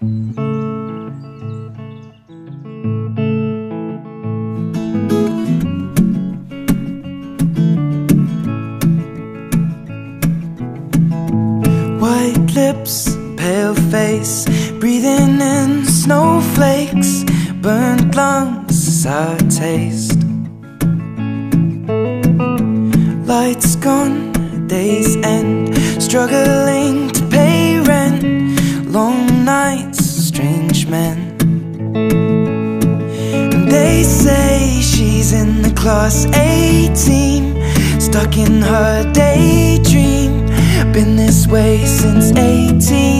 White lips, pale face, breathing in snowflakes, burnt lungs, sour taste. Lights gone, days end, struggling in the class A team, stuck in her daydream. Been this way since 18,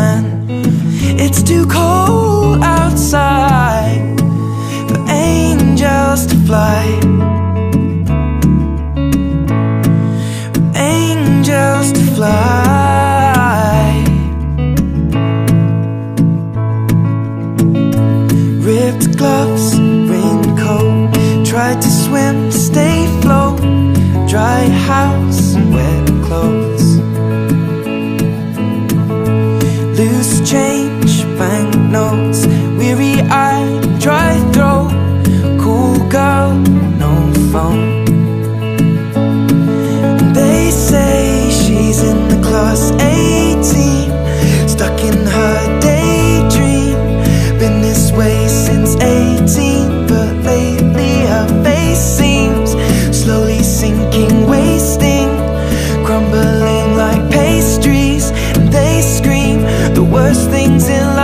House, wet clothes.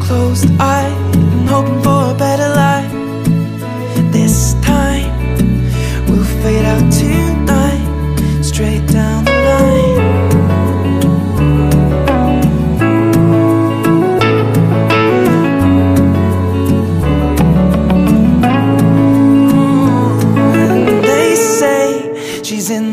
closed eye, and hoping for